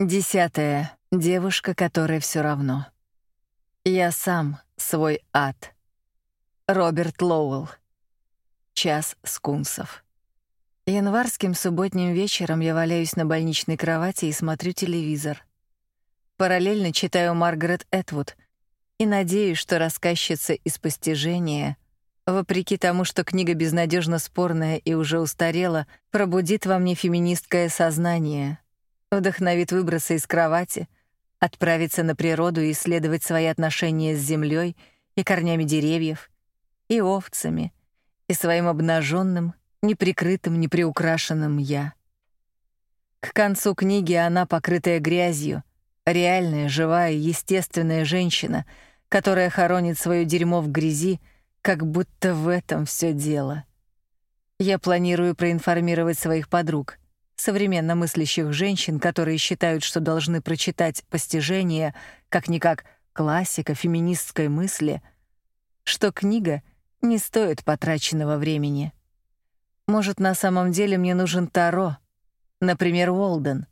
Десятое. Девушка, которой все равно. Я сам свой ад. Роберт Лоуэлл. Час скунсов. Январским субботним вечером я валяюсь на больничной кровати и смотрю телевизор. Параллельно читаю Маргарет Этвуд и надеюсь, что рассказчица из постижения, вопреки тому, что книга безнадежно спорная и уже устарела, пробудит во мне феминистское сознание — вдохновит выбраться из кровати, отправиться на природу и исследовать свои отношения с землей и корнями деревьев, и овцами, и своим обнаженным, неприкрытым, неприукрашенным я. К концу книги она, покрытая грязью, реальная, живая, естественная женщина, которая хоронит свое дерьмо в грязи, как будто в этом все дело. Я планирую проинформировать своих подруг — современно мыслящих женщин, которые считают, что должны прочитать постижение как-никак классика феминистской мысли, что книга не стоит потраченного времени. Может, на самом деле мне нужен Таро, например, Уолден,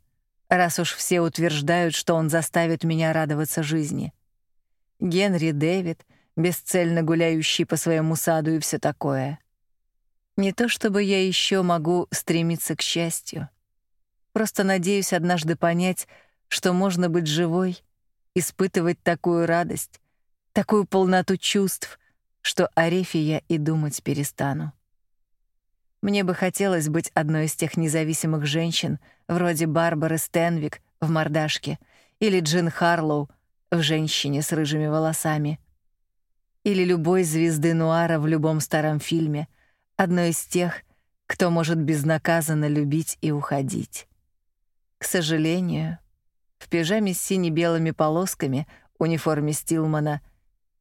раз уж все утверждают, что он заставит меня радоваться жизни. Генри Дэвид, бесцельно гуляющий по своему саду и все такое. Не то чтобы я еще могу стремиться к счастью. Просто надеюсь однажды понять, что можно быть живой, испытывать такую радость, такую полноту чувств, что о Рефе я и думать перестану. Мне бы хотелось быть одной из тех независимых женщин, вроде Барбары Стенвик в «Мордашке» или Джин Харлоу в «Женщине с рыжими волосами», или любой звезды нуара в любом старом фильме, одной из тех, кто может безнаказанно любить и уходить. К сожалению, в пижаме с сине-белыми полосками, униформе Стилмана,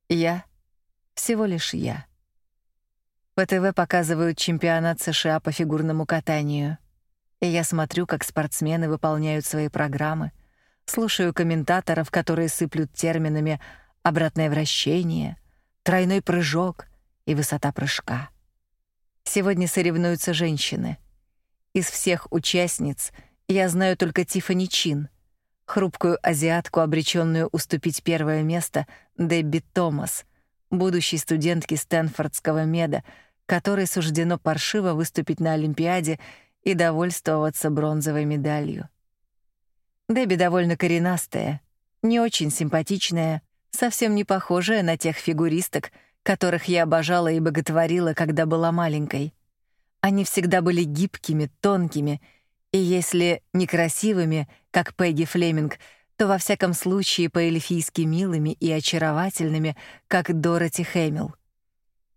я всего лишь я. По ТВ показывают чемпионат США по фигурному катанию. И я смотрю, как спортсмены выполняют свои программы, слушаю комментаторов, которые сыплют терминами обратное вращение, тройной прыжок и высота прыжка. Сегодня соревнуются женщины. Из всех участниц — я знаю только Тифани Чин, хрупкую азиатку, обречённую уступить первое место Дебби Томас, будущей студентке Стэнфордского меда, которой суждено паршиво выступить на Олимпиаде и довольствоваться бронзовой медалью. Дебби довольно коренастая, не очень симпатичная, совсем не похожая на тех фигуристок, которых я обожала и боготворила, когда была маленькой. Они всегда были гибкими, тонкими — и если некрасивыми, как Пегги Флеминг, то во всяком случае по-эльфийски милыми и очаровательными, как Дороти Хэмилл.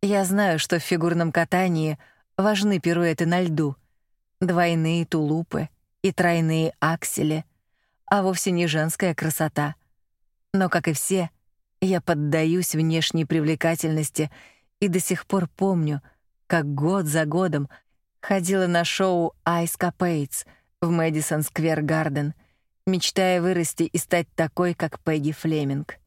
Я знаю, что в фигурном катании важны пируэты на льду, двойные тулупы и тройные аксели, а вовсе не женская красота. Но, как и все, я поддаюсь внешней привлекательности и до сих пор помню, как год за годом Ходила на шоу Ice Capades в Мэдисон Сквер Гарден, мечтая вырасти и стать такой, как Пегги Флеминг.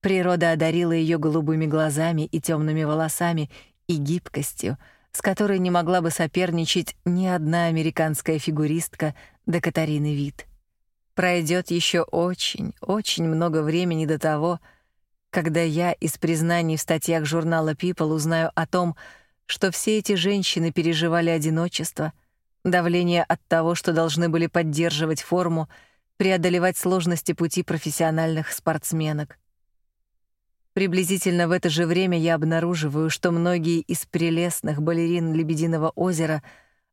Природа одарила ее голубыми глазами и темными волосами и гибкостью, с которой не могла бы соперничать ни одна американская фигуристка до Катарины Вит. Пройдет еще очень, очень много времени до того, когда я из признаний в статьях журнала People узнаю о том, что все эти женщины переживали одиночество, давление от того, что должны были поддерживать форму, преодолевать сложности пути профессиональных спортсменок. Приблизительно в это же время я обнаруживаю, что многие из прелестных балерин Лебединого озера,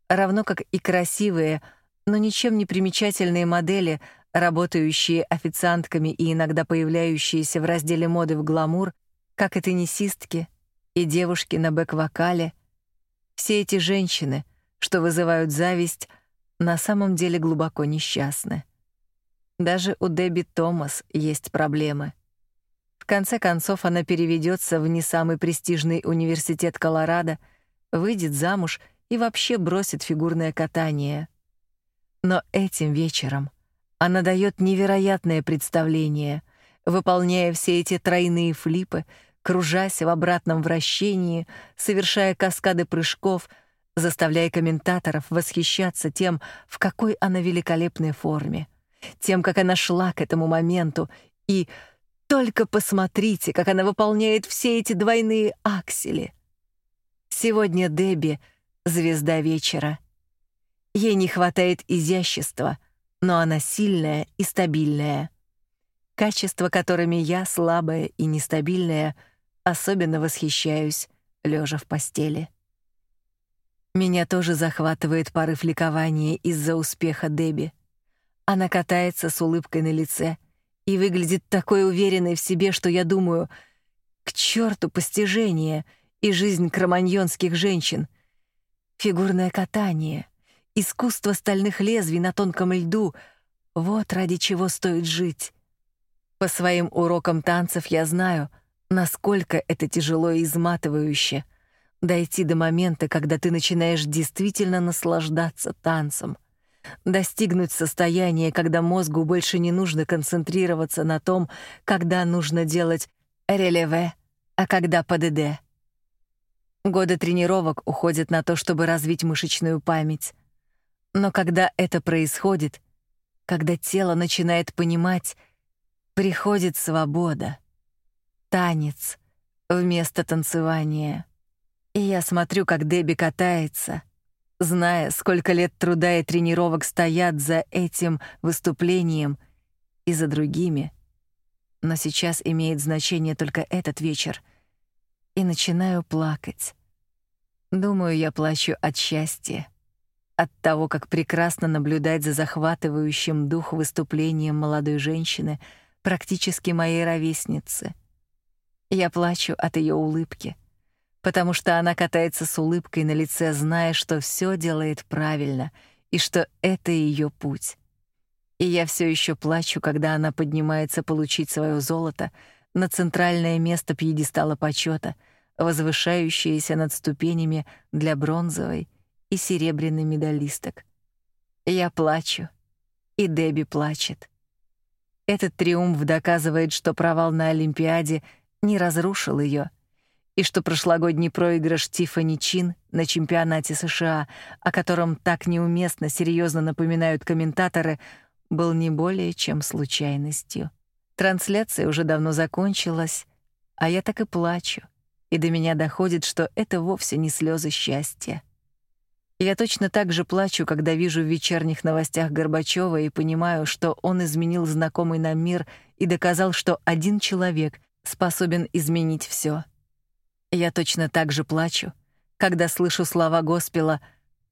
равно как и красивые, но ничем не примечательные модели, работающие официантками и иногда появляющиеся в разделе моды в гламур, как и теннисистки, и девушки на бэк-вокале, все эти женщины, что вызывают зависть, на самом деле глубоко несчастны. Даже у Дебби Томас есть проблемы. В конце концов она переведется в не самый престижный университет Колорадо, выйдет замуж и вообще бросит фигурное катание. Но этим вечером она дает невероятное представление, выполняя все эти тройные флипы, кружась в обратном вращении, совершая каскады прыжков, заставляя комментаторов восхищаться тем, в какой она великолепной форме, тем, как она шла к этому моменту, и только посмотрите, как она выполняет все эти двойные аксели. Сегодня Дебби — звезда вечера. Ей не хватает изящества, но она сильная и стабильная. Качества, которыми я, слабая и нестабильная, особенно восхищаюсь, лежа в постели. Меня тоже захватывает порыв ликования из-за успеха Дебби. Она катается с улыбкой на лице и выглядит такой уверенной в себе, что я думаю, к черту постижение и жизнь кроманьонских женщин. Фигурное катание, искусство стальных лезвий на тонком льду — вот ради чего стоит жить. По своим урокам танцев я знаю, насколько это тяжело и изматывающе — дойти до момента, когда ты начинаешь действительно наслаждаться танцем, достигнуть состояния, когда мозгу больше не нужно концентрироваться на том, когда нужно делать релеве, а когда ПДД. Годы тренировок уходят на то, чтобы развить мышечную память. Но когда это происходит, когда тело начинает понимать, приходит свобода. Танец вместо танцевания. И я смотрю, как Дебби катается, зная, сколько лет труда и тренировок стоят за этим выступлением и за другими. Но сейчас имеет значение только этот вечер. И начинаю плакать. Думаю, я плачу от счастья, от того, как прекрасно наблюдать за захватывающим дух выступлением молодой женщины, практически моей ровесницы. Я плачу от ее улыбки — потому что она катается с улыбкой на лице, зная, что все делает правильно и что это ее путь. И я все еще плачу, когда она поднимается получить свое золото на центральное место пьедестала почета, возвышающееся над ступенями для бронзовой и серебряной медалисток. Я плачу, и Дебби плачет. Этот триумф доказывает, что провал на Олимпиаде не разрушил ее, и что прошлогодний проигрыш Тиффани Чин на чемпионате США, о котором так неуместно серьезно напоминают комментаторы, был не более чем случайностью. Трансляция уже давно закончилась, а я так и плачу, и до меня доходит, что это вовсе не слезы счастья. Я точно так же плачу, когда вижу в вечерних новостях Горбачева и понимаю, что он изменил знакомый нам мир и доказал, что один человек способен изменить все. Я точно так же плачу, когда слышу слова Госпела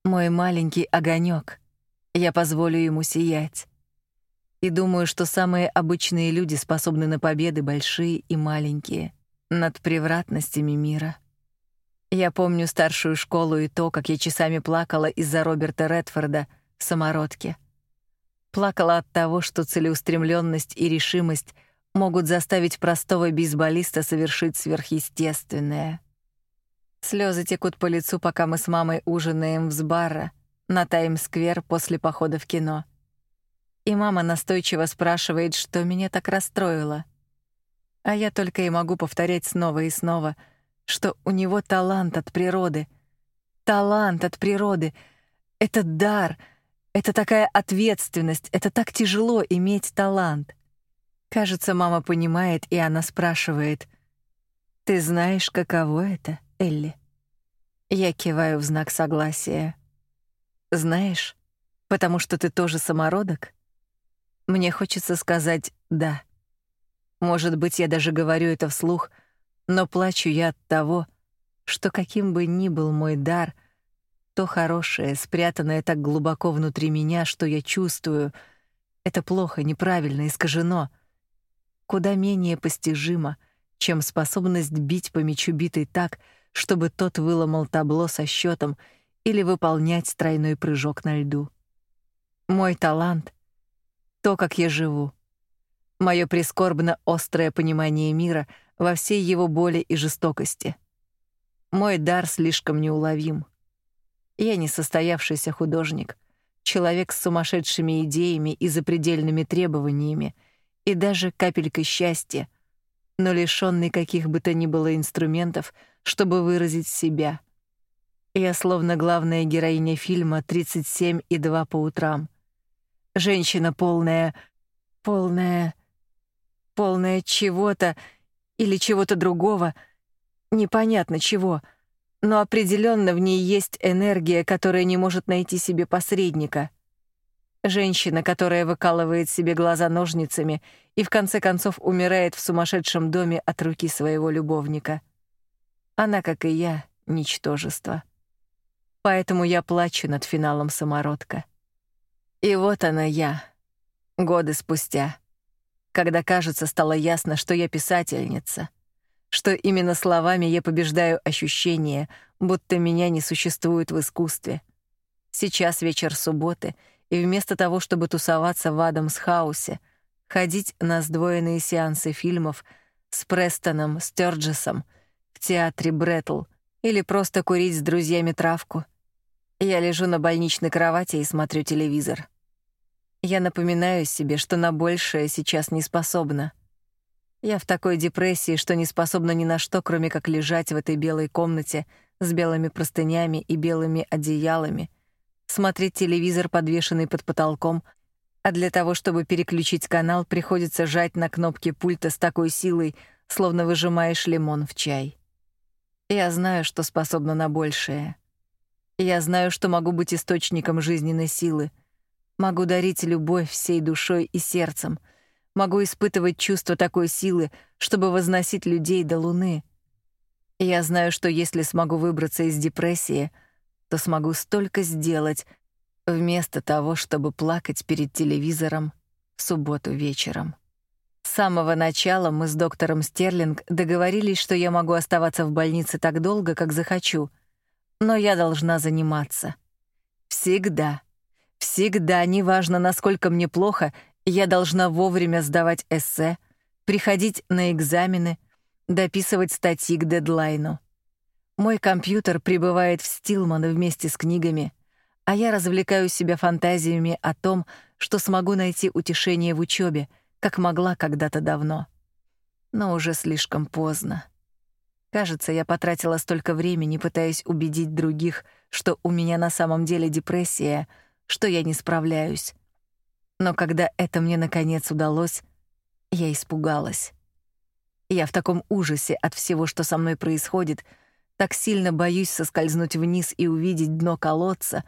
«Мой маленький огонек, я позволю ему сиять». И думаю, что самые обычные люди способны на победы большие и маленькие над превратностями мира. Я помню старшую школу и то, как я часами плакала из-за Роберта Редфорда в самородке. Плакала от того, что целеустремленность и решимость могут заставить простого бейсболиста совершить сверхъестественное. Слезы текут по лицу, пока мы с мамой ужинаем в Сбарра на Таймс-сквер после похода в кино. И мама настойчиво спрашивает, что меня так расстроило. А я только и могу повторять снова и снова, что у него талант от природы. Талант от природы — это дар, это такая ответственность, это так тяжело иметь талант — Кажется, мама понимает, и она спрашивает: "Ты знаешь, каково это, Элли?" Я киваю в знак согласия. "Знаешь, потому что ты тоже самородок?" Мне хочется сказать «да». Может быть, я даже говорю это вслух, но плачу я от того, что каким бы ни был мой дар, то хорошее, спрятанное так глубоко внутри меня, что я чувствую, это плохо, неправильно, искажено — куда менее постижимо, чем способность бить по мячу битой так, чтобы тот выломал табло со счетом или выполнять тройной прыжок на льду. Мой талант — то, как я живу. Моё прискорбно острое понимание мира во всей его боли и жестокости. Мой дар слишком неуловим. Я не состоявшийся художник, человек с сумасшедшими идеями и запредельными требованиями — и даже капелька счастья, но лишённый каких бы то ни было инструментов, чтобы выразить себя. Я словно главная героиня фильма «37 и 2 по утрам». Женщина полная... полная... полная чего-то или чего-то другого, непонятно чего, но определенно в ней есть энергия, которая не может найти себе посредника. Женщина, которая выкалывает себе глаза ножницами и в конце концов умирает в сумасшедшем доме от руки своего любовника. Она, как и я, ничтожество. Поэтому я плачу над финалом самородка. И вот она я, годы спустя, когда, кажется, стало ясно, что я писательница, что именно словами я побеждаю ощущение, будто меня не существует в искусстве. Сейчас вечер субботы, и вместо того, чтобы тусоваться в Адамс-хаусе, ходить на сдвоенные сеансы фильмов с Престоном Стёрджесом в театре Бреттл или просто курить с друзьями травку, я лежу на больничной кровати и смотрю телевизор. Я напоминаю себе, что на большее сейчас не способна. Я в такой депрессии, что не способна ни на что, кроме как лежать в этой белой комнате с белыми простынями и белыми одеялами, смотреть телевизор, подвешенный под потолком, а для того, чтобы переключить канал, приходится жать на кнопки пульта с такой силой, словно выжимаешь лимон в чай. Я знаю, что способна на большее. Я знаю, что могу быть источником жизненной силы — Могу дарить любовь всей душой и сердцем. Могу испытывать чувство такой силы, чтобы возносить людей до луны. я знаю, что если смогу выбраться из депрессии, то смогу столько сделать, вместо того, чтобы плакать перед телевизором в субботу вечером. С самого начала мы с доктором Стерлинг договорились, что я могу оставаться в больнице так долго, как захочу, но я должна заниматься. Всегда. Всегда, неважно, насколько мне плохо, я должна вовремя сдавать эссе, приходить на экзамены, дописывать статьи к дедлайну. Мой компьютер пребывает в Стилман вместе с книгами, а я развлекаю себя фантазиями о том, что смогу найти утешение в учебе, как могла когда-то давно. Но уже слишком поздно. Кажется, я потратила столько времени, пытаясь убедить других, что у меня на самом деле депрессия — что я не справляюсь. Но когда это мне наконец удалось, я испугалась. Я в таком ужасе от всего, что со мной происходит, так сильно боюсь соскользнуть вниз и увидеть дно колодца,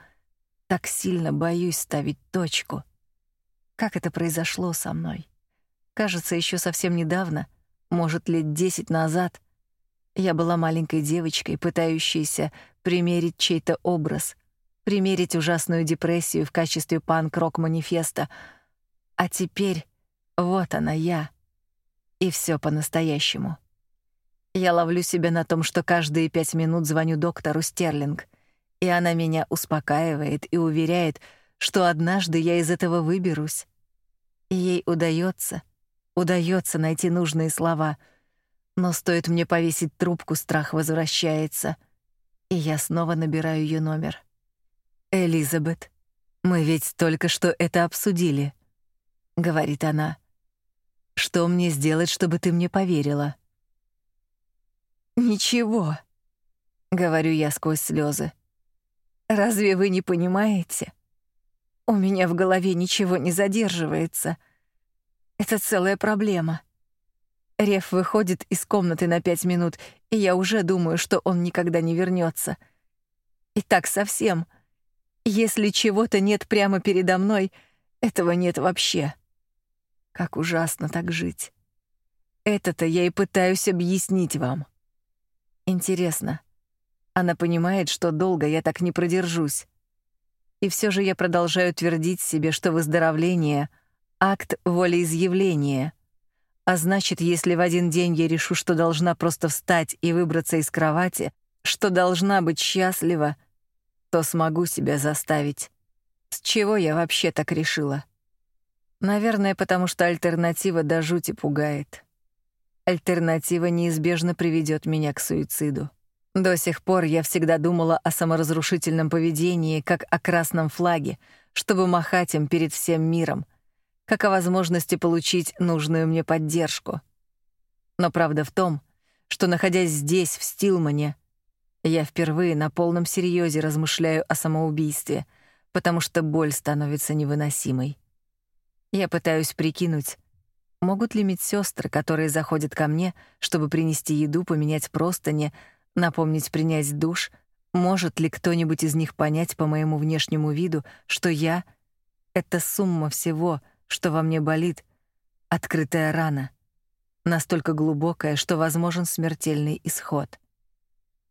так сильно боюсь ставить точку. Как это произошло со мной? Кажется, еще совсем недавно, может, лет десять назад, я была маленькой девочкой, пытающейся примерить чей-то образ — примерить ужасную депрессию в качестве панк-рок-манифеста. А теперь вот она я. И все по-настоящему. Я ловлю себя на том, что каждые пять минут звоню доктору Стерлинг, и она меня успокаивает и уверяет, что однажды я из этого выберусь. И ей удается, удается найти нужные слова, но стоит мне повесить трубку, страх возвращается, и я снова набираю ее номер. Элизабет, мы ведь только что это обсудили, говорит она. Что мне сделать, чтобы ты мне поверила? Ничего, говорю я сквозь слезы. Разве вы не понимаете? У меня в голове ничего не задерживается. Это целая проблема. Реф выходит из комнаты на пять минут, и я уже думаю, что он никогда не вернется. И так совсем. Если чего-то нет прямо передо мной, этого нет вообще. Как ужасно так жить. Это-то я и пытаюсь объяснить вам. Интересно, она понимает, что долго я так не продержусь. И все же я продолжаю твердить себе, что выздоровление — акт волеизъявления. А значит, если в один день я решу, что должна просто встать и выбраться из кровати, что должна быть счастлива, то смогу себя заставить. С чего я вообще так решила? Наверное, потому что альтернатива до жути пугает. Альтернатива неизбежно приведет меня к суициду. До сих пор я всегда думала о саморазрушительном поведении как о красном флаге, чтобы махать им перед всем миром, как о возможности получить нужную мне поддержку. Но правда в том, что находясь здесь, в Стилмане, я впервые на полном серьезе размышляю о самоубийстве, потому что боль становится невыносимой. Я пытаюсь прикинуть, могут ли медсестры, которые заходят ко мне, чтобы принести еду, поменять простыни, напомнить принять душ, может ли кто-нибудь из них понять по моему внешнему виду, что я — это сумма всего, что во мне болит, открытая рана, настолько глубокая, что возможен смертельный исход.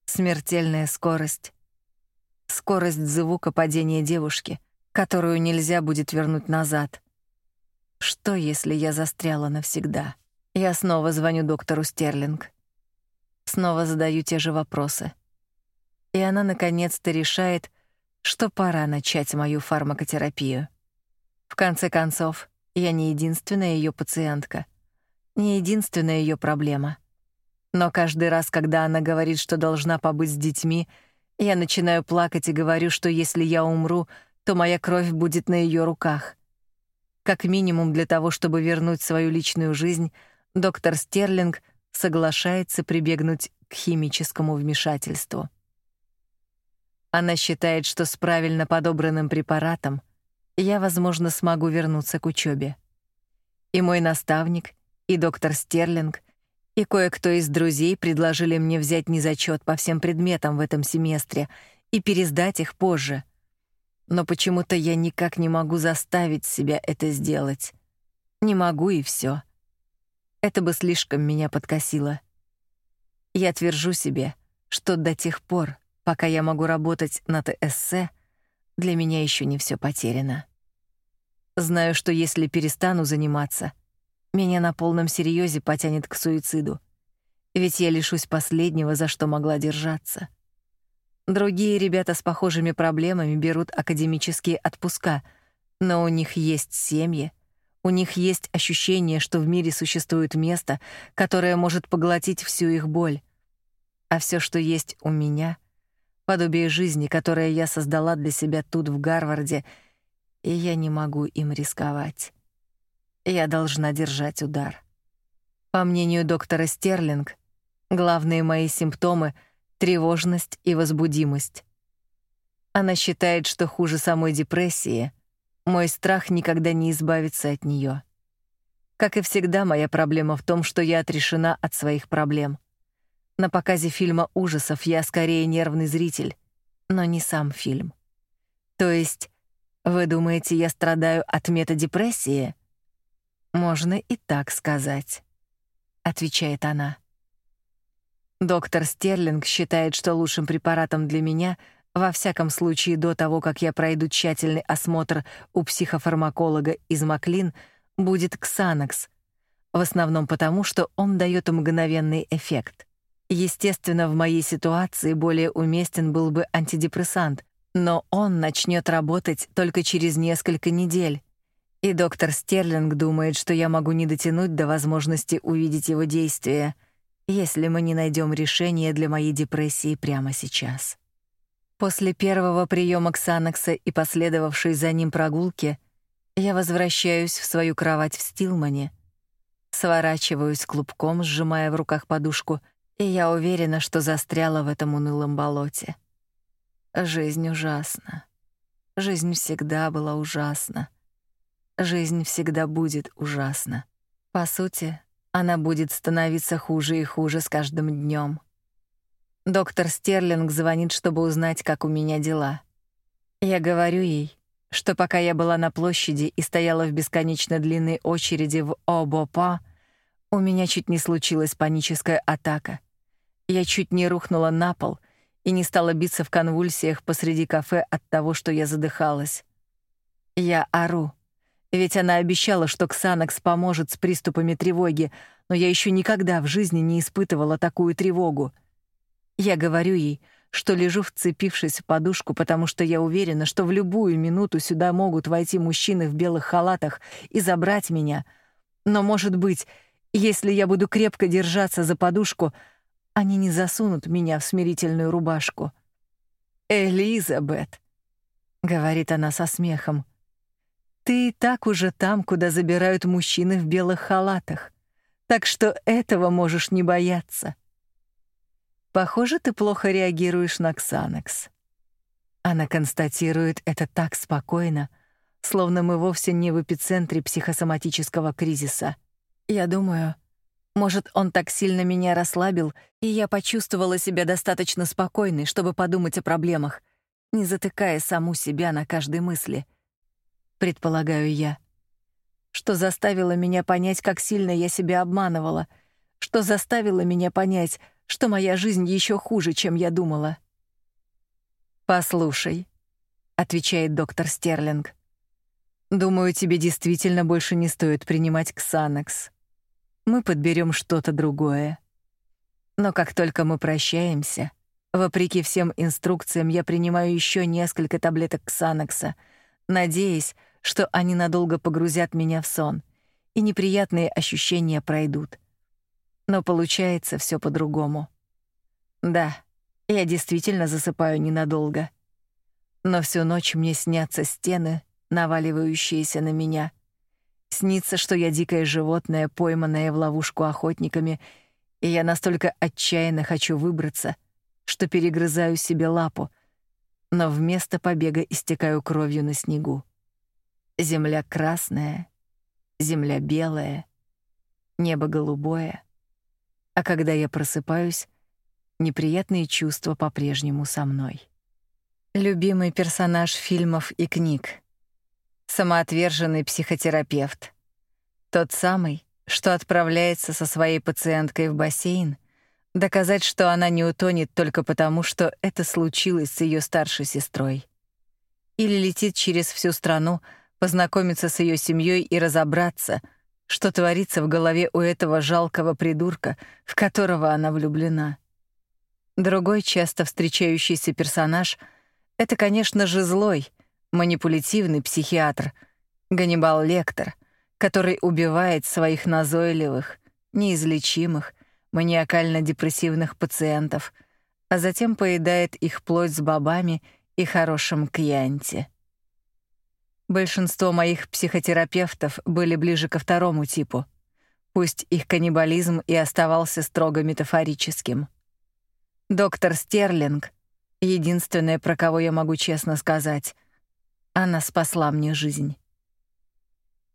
Смертельная скорость. Скорость звука падения девушки, которую нельзя будет вернуть назад. Что, если я застряла навсегда? Я снова звоню доктору Стерлинг. Снова задаю те же вопросы. И она наконец-то решает, что пора начать мою фармакотерапию. В конце концов, я не единственная ее пациентка, не единственная ее проблема. Но каждый раз, когда она говорит, что должна побыть с детьми, я начинаю плакать и говорю, что если я умру, то моя кровь будет на ее руках. Как минимум для того, чтобы вернуть свою личную жизнь, доктор Стерлинг соглашается прибегнуть к химическому вмешательству. Она считает, что с правильно подобранным препаратом я, возможно, смогу вернуться к учебе. И мой наставник, и доктор Стерлинг, и кое-кто из друзей предложили мне взять незачет по всем предметам в этом семестре и пересдать их позже. Но почему-то я никак не могу заставить себя это сделать. Не могу и все. Это бы слишком меня подкосило. Я твержу себе, что до тех пор, пока я могу работать над эссе, для меня еще не все потеряно. Знаю, что если перестану заниматься, меня на полном серьезе потянет к суициду. Ведь я лишусь последнего, за что могла держаться. Другие ребята с похожими проблемами берут академические отпуска, но у них есть семьи, у них есть ощущение, что в мире существует место, которое может поглотить всю их боль. А все, что есть у меня — подобие жизни, которое я создала для себя тут в Гарварде, и я не могу им рисковать. Я должна держать удар. По мнению доктора Стерлинг, главные мои симптомы тревожность и возбудимость. Она считает, что хуже самой депрессии мой страх никогда не избавиться от нее. Как и всегда, моя проблема в том, что я отрешена от своих проблем. На показе фильма ужасов я скорее нервный зритель, но не сам фильм. То есть, вы думаете, я страдаю от метадепрессии? Можно и так сказать, отвечает она. Доктор Стерлинг считает, что лучшим препаратом для меня, во всяком случае до того, как я пройду тщательный осмотр у психофармаколога из Маклин, будет Ксанакс, в основном потому, что он даёт мгновенный эффект. Естественно, в моей ситуации более уместен был бы антидепрессант, но он начнет работать только через несколько недель. И доктор Стерлинг думает, что я могу не дотянуть до возможности увидеть его действия, если мы не найдем решение для моей депрессии прямо сейчас. После первого приема Ксанакса и последовавшей за ним прогулки я возвращаюсь в свою кровать в Стилмане, сворачиваюсь клубком, сжимая в руках подушку — и я уверена, что застряла в этом унылом болоте. Жизнь ужасна. Жизнь всегда была ужасна. Жизнь всегда будет ужасна. По сути, она будет становиться хуже и хуже с каждым днем. Доктор Стерлинг звонит, чтобы узнать, как у меня дела. Я говорю ей, что пока я была на площади и стояла в бесконечно длинной очереди в Обопа, у меня чуть не случилась паническая атака. Я чуть не рухнула на пол и не стала биться в конвульсиях посреди кафе от того, что я задыхалась. Я ору. Ведь она обещала, что Ксанакс поможет с приступами тревоги, но я еще никогда в жизни не испытывала такую тревогу. Я говорю ей, что лежу вцепившись в подушку, потому что я уверена, что в любую минуту сюда могут войти мужчины в белых халатах и забрать меня. Но, может быть, если я буду крепко держаться за подушку, они не засунут меня в смирительную рубашку. «Элизабет», — говорит она со смехом, — «ты и так уже там, куда забирают мужчины в белых халатах, так что этого можешь не бояться». Похоже, ты плохо реагируешь на Ксанакс. Она констатирует это так спокойно, словно мы вовсе не в эпицентре психосоматического кризиса. Я думаю, может, он так сильно меня расслабил, и я почувствовала себя достаточно спокойной, чтобы подумать о проблемах, не затыкая саму себя на каждой мысли. Предполагаю я. Что заставило меня понять, как сильно я себя обманывала, что заставило меня понять, что моя жизнь еще хуже, чем я думала. «Послушай», — отвечает доктор Стерлинг, «думаю, тебе действительно больше не стоит принимать Ксанакс. Мы подберем что-то другое. Но как только мы прощаемся, вопреки всем инструкциям, я принимаю еще несколько таблеток Ксанакса, надеясь, что они надолго погрузят меня в сон, и неприятные ощущения пройдут. Но получается все по-другому. Да, я действительно засыпаю ненадолго. Но всю ночь мне снятся стены, наваливающиеся на меня. Снится, что я дикое животное, пойманное в ловушку охотниками, и я настолько отчаянно хочу выбраться, что перегрызаю себе лапу, но вместо побега истекаю кровью на снегу. Земля красная, земля белая, небо голубое. А когда я просыпаюсь, неприятные чувства по-прежнему со мной. Любимый персонаж фильмов и книг. Самоотверженный психотерапевт. Тот самый, что отправляется со своей пациенткой в бассейн, доказать, что она не утонет только потому, что это случилось с ее старшей сестрой. Или летит через всю страну, познакомиться с ее семьей и разобраться, что творится в голове у этого жалкого придурка, в которого она влюблена. Другой часто встречающийся персонаж — это, конечно же, злой, манипулятивный психиатр, Ганнибал Лектор, который убивает своих назойливых, неизлечимых, маниакально-депрессивных пациентов, а затем поедает их плоть с бобами и хорошим кьянти. Большинство моих психотерапевтов были ближе ко второму типу, пусть их каннибализм и оставался строго метафорическим — Доктор Стерлинг — единственное, про кого я могу честно сказать. Она спасла мне жизнь.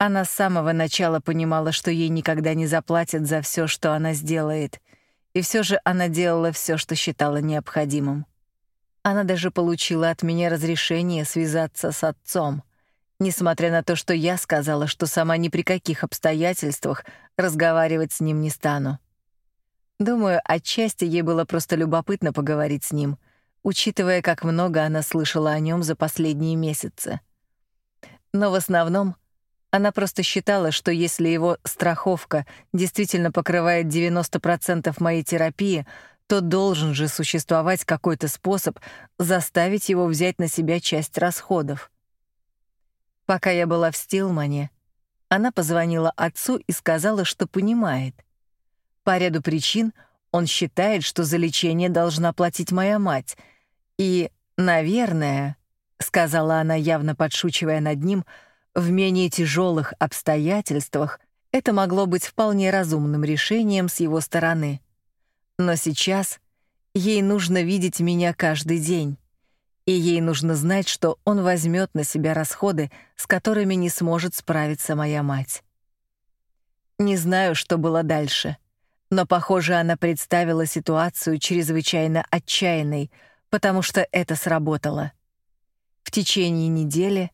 Она с самого начала понимала, что ей никогда не заплатят за все, что она сделает, и все же она делала все, что считала необходимым. Она даже получила от меня разрешение связаться с отцом, несмотря на то, что я сказала, что сама ни при каких обстоятельствах разговаривать с ним не стану. Думаю, отчасти ей было просто любопытно поговорить с ним, учитывая, как много она слышала о нем за последние месяцы. Но в основном она просто считала, что если его страховка действительно покрывает 90% моей терапии, то должен же существовать какой-то способ заставить его взять на себя часть расходов. Пока я была в Стилмане, она позвонила отцу и сказала, что понимает — по ряду причин он считает, что за лечение должна платить моя мать. И, наверное, сказала она, явно подшучивая над ним, в менее тяжелых обстоятельствах это могло быть вполне разумным решением с его стороны. Но сейчас ей нужно видеть меня каждый день, и ей нужно знать, что он возьмет на себя расходы, с которыми не сможет справиться моя мать. Не знаю, что было дальше — но, похоже, она представила ситуацию чрезвычайно отчаянной, потому что это сработало. В течение недели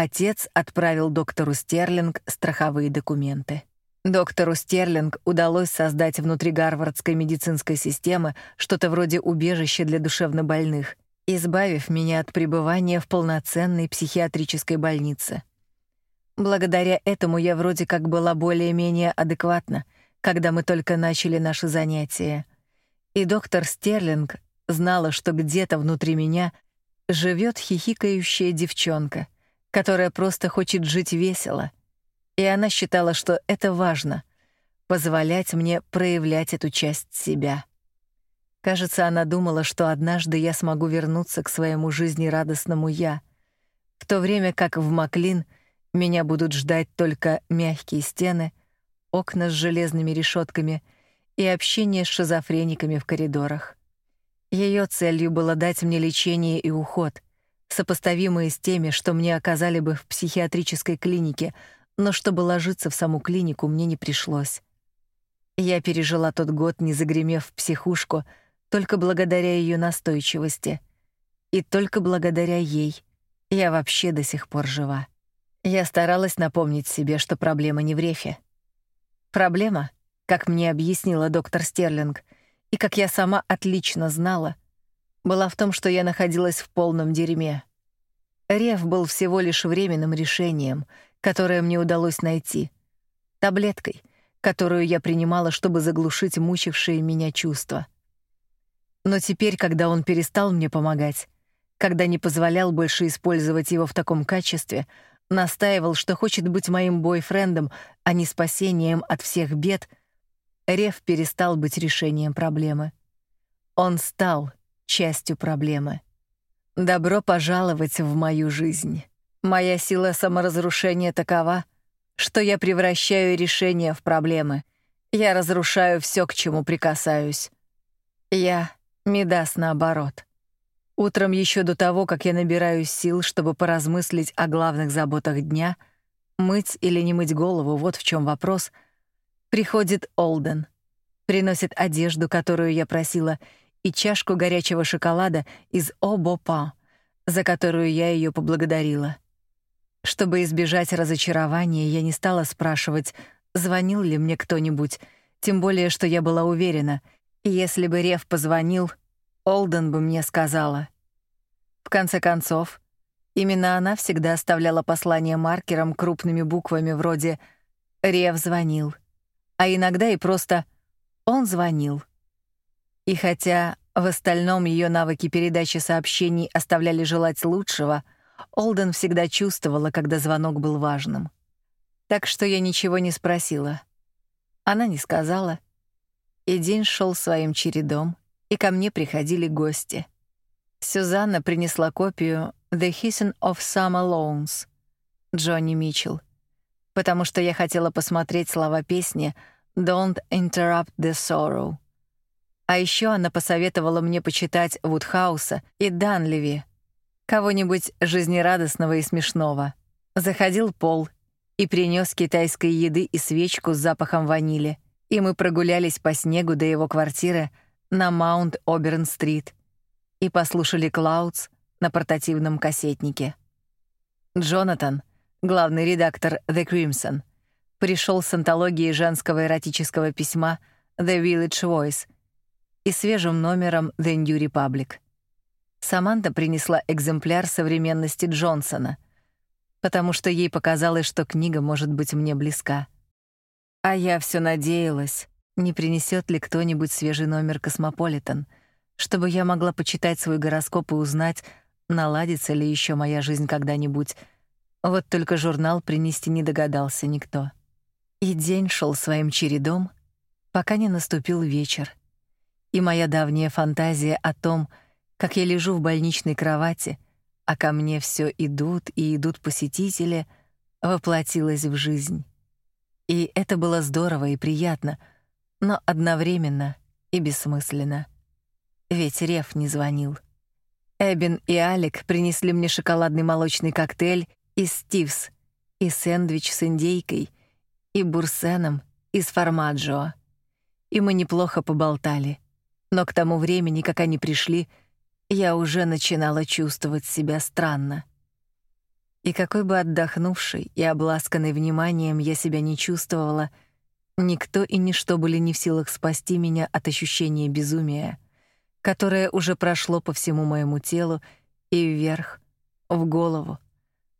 отец отправил доктору Стерлинг страховые документы. Доктору Стерлинг удалось создать внутри Гарвардской медицинской системы что-то вроде убежища для душевнобольных, избавив меня от пребывания в полноценной психиатрической больнице. Благодаря этому я вроде как была более-менее адекватна — когда мы только начали наши занятия. И доктор Стерлинг знала, что где-то внутри меня живет хихикающая девчонка, которая просто хочет жить весело. И она считала, что это важно — позволять мне проявлять эту часть себя. Кажется, она думала, что однажды я смогу вернуться к своему жизнерадостному «я», в то время как в Маклин меня будут ждать только мягкие стены — окна с железными решетками и общение с шизофрениками в коридорах. Ее целью было дать мне лечение и уход, сопоставимые с теми, что мне оказали бы в психиатрической клинике, но чтобы ложиться в саму клинику мне не пришлось. Я пережила тот год, не загремев в психушку, только благодаря ее настойчивости. И только благодаря ей я вообще до сих пор жива. Я старалась напомнить себе, что проблема не в рефе. Проблема, как мне объяснила доктор Стерлинг, и как я сама отлично знала, была в том, что я находилась в полном дерьме. Реф был всего лишь временным решением, которое мне удалось найти, таблеткой — которую я принимала, чтобы заглушить мучившие меня чувства. Но теперь, когда он перестал мне помогать, когда не позволял больше использовать его в таком качестве, настаивал, что хочет быть моим бойфрендом, а не спасением от всех бед, Рев перестал быть решением проблемы. Он стал частью проблемы. Добро пожаловать в мою жизнь. Моя сила саморазрушения такова — что я превращаю решения в проблемы. Я разрушаю все, к чему прикасаюсь. Я Мидас наоборот. Утром еще до того, как я набираюсь сил, чтобы поразмыслить о главных заботах дня, мыть или не мыть голову, вот в чем вопрос, приходит Олден, приносит одежду, которую я просила, и чашку горячего шоколада из Обопа, за которую я ее поблагодарила. Чтобы избежать разочарования, я не стала спрашивать, звонил ли мне кто-нибудь, тем более что я была уверена, если бы Рев позвонил, Олден бы мне сказала. В конце концов, именно она всегда оставляла послание маркером крупными буквами вроде «Рев звонил», а иногда и просто «Он звонил». И хотя в остальном ее навыки передачи сообщений оставляли желать лучшего — Олден всегда чувствовала, когда звонок был важным. Так что я ничего не спросила. Она не сказала. И день шел своим чередом, и ко мне приходили гости. Сюзанна принесла копию «The Hissing of Summer Lawns» Джонни Митчелл, потому что я хотела посмотреть слова песни «Don't Interrupt the Sorrow». А еще она посоветовала мне почитать Вудхауса и Данливи — кого-нибудь жизнерадостного и смешного. Заходил Пол и принес китайской еды и свечку с запахом ванили, и мы прогулялись по снегу до его квартиры на Маунт-Оберн-стрит и послушали Клаудс на портативном кассетнике. Джонатан, главный редактор The Crimson, пришел с антологией женского эротического письма The Village Voice и свежим номером The New Republic — Саманта принесла экземпляр современности Джонсона, потому что ей показалось, что книга может быть мне близка. А я все надеялась, не принесет ли кто-нибудь свежий номер Космополитен, чтобы я могла почитать свой гороскоп и узнать, наладится ли еще моя жизнь когда-нибудь. Вот только журнал принести не догадался никто. И день шел своим чередом, пока не наступил вечер. И моя давняя фантазия о том, как я лежу в больничной кровати, а ко мне все идут и идут посетители, воплотилась в жизнь. И это было здорово и приятно, но одновременно и бессмысленно. Ведь Реф не звонил. Эбин и Алик принесли мне шоколадный молочный коктейль из Стивс и сэндвич с индейкой, и бурсеном из формаджо. И мы неплохо поболтали. Но к тому времени, как они пришли, я уже начинала чувствовать себя странно. И какой бы отдохнувшей и обласканной вниманием я себя не чувствовала, никто и ничто были не в силах спасти меня от ощущения безумия, которое уже прошло по всему моему телу и вверх, в голову,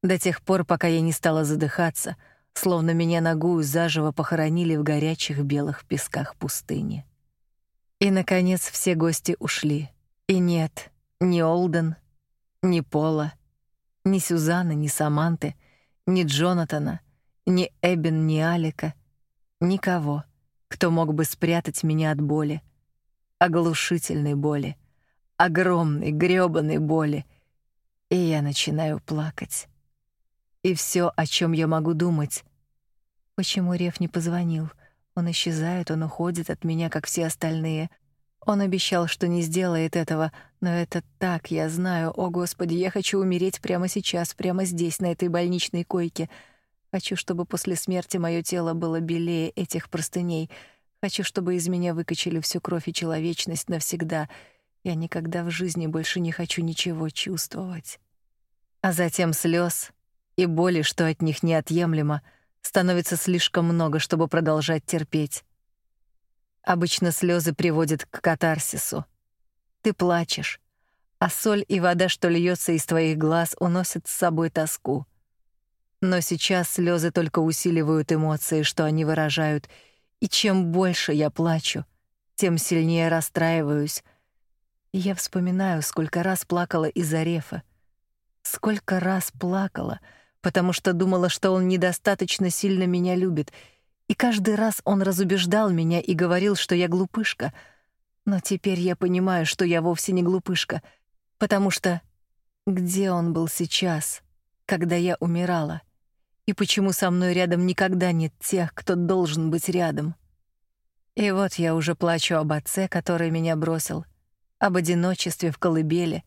до тех пор, пока я не стала задыхаться, словно меня ногую заживо похоронили в горячих белых песках пустыни. И наконец все гости ушли. И нет, ни Олден, ни Пола, ни Сюзанны, ни Саманты, ни Джонатана, ни Эбен, ни Алика, никого, кто мог бы спрятать меня от боли, оглушительной боли, огромной грёбаной боли. И я начинаю плакать. И все, о чем я могу думать, почему Рев не позвонил? Он исчезает, он уходит от меня, как все остальные. Он обещал, что не сделает этого, Но это так, я знаю. О, Господи, я хочу умереть прямо сейчас, прямо здесь, на этой больничной койке. Хочу, чтобы после смерти мое тело было белее этих простыней. Хочу, чтобы из меня выкачали всю кровь и человечность навсегда. Я никогда в жизни больше не хочу ничего чувствовать. А затем слез и боли, что от них неотъемлемо, становится слишком много, чтобы продолжать терпеть. Обычно слезы приводят к катарсису. Ты плачешь, а соль и вода, что льется из твоих глаз, уносят с собой тоску. Но сейчас слезы только усиливают эмоции, что они выражают, и чем больше я плачу, тем сильнее расстраиваюсь. Я вспоминаю, сколько раз плакала из-за Рефа. Сколько раз плакала, потому что думала, что он недостаточно сильно меня любит — и каждый раз он разубеждал меня и говорил, что я глупышка. Но теперь я понимаю, что я вовсе не глупышка, потому что где он был сейчас, когда я умирала? И почему со мной рядом никогда нет тех, кто должен быть рядом? И вот я уже плачу об отце, который меня бросил, об одиночестве в колыбели,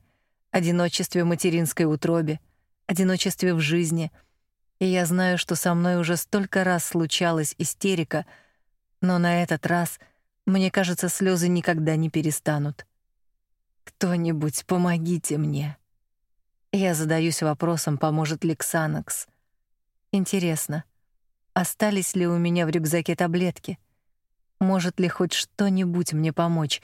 одиночестве в материнской утробе, одиночестве в жизни — и я знаю, что со мной уже столько раз случалась истерика, но на этот раз, мне кажется, слезы никогда не перестанут. Кто-нибудь, помогите мне. Я задаюсь вопросом, поможет ли Ксанакс. Интересно, остались ли у меня в рюкзаке таблетки? Может ли хоть что-нибудь мне помочь?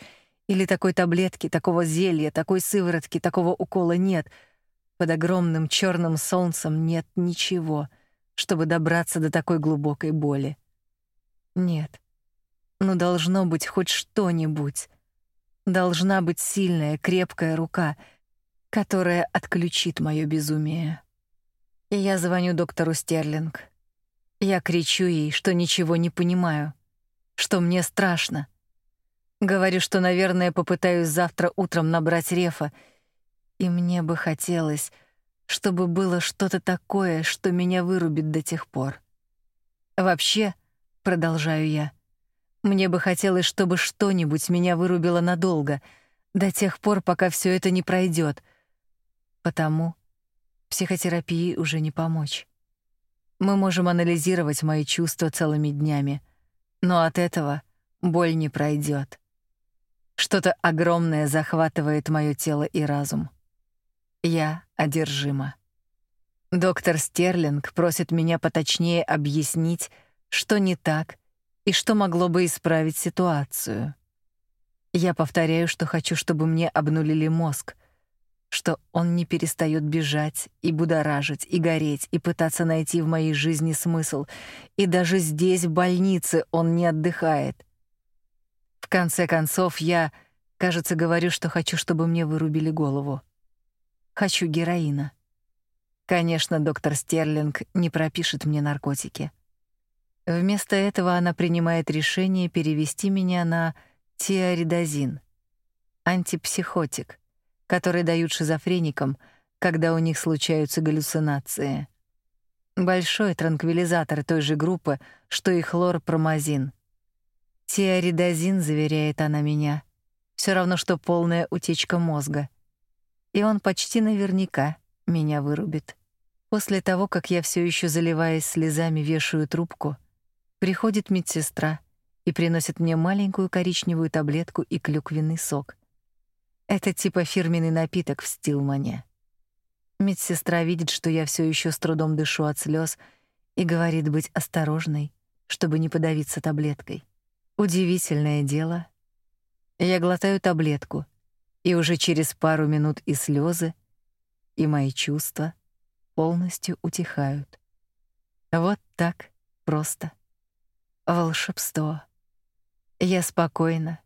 Или такой таблетки, такого зелья, такой сыворотки, такого укола нет — под огромным черным солнцем нет ничего, чтобы добраться до такой глубокой боли. Нет. Но должно быть хоть что-нибудь. Должна быть сильная, крепкая рука, которая отключит моё безумие. И я звоню доктору Стерлинг. Я кричу ей, что ничего не понимаю, что мне страшно. Говорю, что, наверное, попытаюсь завтра утром набрать рефа и мне бы хотелось, чтобы было что-то такое, что меня вырубит до тех пор. Вообще, продолжаю я, мне бы хотелось, чтобы что-нибудь меня вырубило надолго, до тех пор, пока все это не пройдет. Потому психотерапии уже не помочь. Мы можем анализировать мои чувства целыми днями, но от этого боль не пройдет. Что-то огромное захватывает мое тело и разум. Я одержима. Доктор Стерлинг просит меня поточнее объяснить, что не так и что могло бы исправить ситуацию. Я повторяю, что хочу, чтобы мне обнулили мозг, что он не перестает бежать и будоражить, и гореть, и пытаться найти в моей жизни смысл, и даже здесь, в больнице, он не отдыхает. В конце концов, я, кажется, говорю, что хочу, чтобы мне вырубили голову. Хочу героина. Конечно, доктор Стерлинг не пропишет мне наркотики. Вместо этого она принимает решение перевести меня на тиаридозин, антипсихотик, который дают шизофреникам, когда у них случаются галлюцинации. Большой транквилизатор той же группы, что и хлорпромазин. Тиаридозин, заверяет она меня, все равно что полная утечка мозга и он почти наверняка меня вырубит. После того, как я все еще заливаясь слезами вешаю трубку, приходит медсестра и приносит мне маленькую коричневую таблетку и клюквенный сок. Это типа фирменный напиток в Стилмане. Медсестра видит, что я все еще с трудом дышу от слез и говорит быть осторожной, чтобы не подавиться таблеткой. Удивительное дело. Я глотаю таблетку и уже через пару минут и слезы, и мои чувства полностью утихают. Вот так просто. Волшебство. Я спокойна,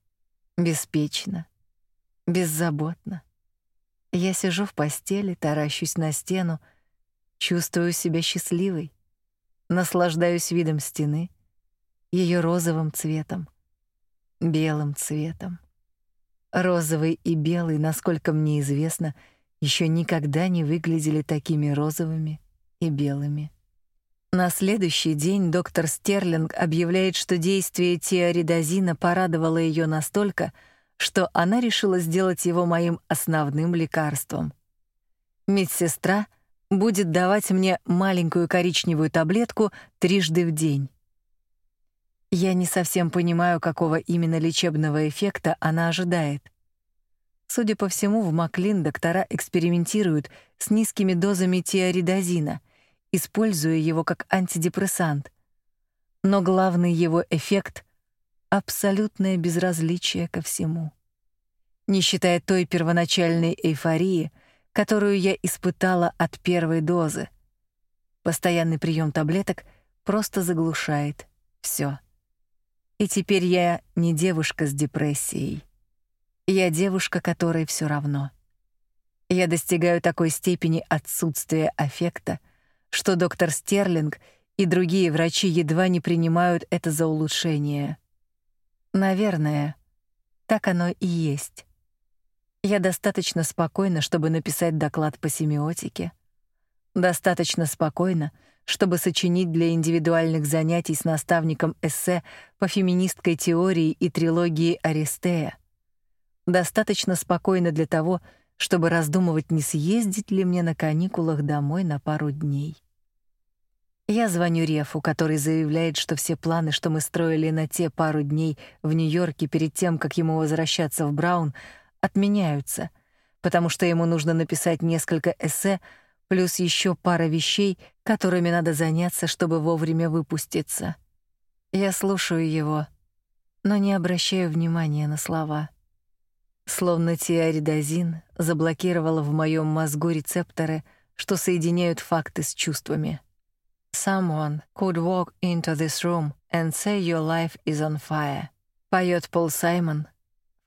беспечна, беззаботна. Я сижу в постели, таращусь на стену, чувствую себя счастливой, наслаждаюсь видом стены, ее розовым цветом, белым цветом. Розовый и белый, насколько мне известно, еще никогда не выглядели такими розовыми и белыми. На следующий день доктор Стерлинг объявляет, что действие тиаридозина порадовало ее настолько, что она решила сделать его моим основным лекарством. Медсестра будет давать мне маленькую коричневую таблетку трижды в день. Я не совсем понимаю, какого именно лечебного эффекта она ожидает. Судя по всему, в Маклин доктора экспериментируют с низкими дозами тиаридозина, используя его как антидепрессант. Но главный его эффект абсолютное безразличие ко всему. Не считая той первоначальной эйфории, которую я испытала от первой дозы. Постоянный прием таблеток просто заглушает все. И теперь я не девушка с депрессией. Я девушка, которой все равно. Я достигаю такой степени отсутствия аффекта, что доктор Стерлинг и другие врачи едва не принимают это за улучшение. Наверное, так оно и есть. Я достаточно спокойна, чтобы написать доклад по семиотике. Достаточно спокойна, чтобы сочинить для индивидуальных занятий с наставником эссе по феминистской теории и трилогии Аристея. Достаточно спокойна для того, чтобы раздумывать, не съездить ли мне на каникулах домой на пару дней. Я звоню Рефу, который заявляет, что все планы, что мы строили на те пару дней в Нью-Йорке перед тем, как ему возвращаться в Браун, отменяются, потому что ему нужно написать несколько эссе плюс еще пара вещей, которыми надо заняться, чтобы вовремя выпуститься. Я слушаю его, но не обращаю внимания на слова. Словно тиаридозин заблокировал в моем мозгу рецепторы, что соединяют факты с чувствами. Someone could walk into this room and say your life is on fire. Поет Пол Саймон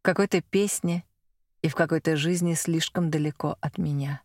в какой-то песне и в какой-то жизни слишком далеко от меня.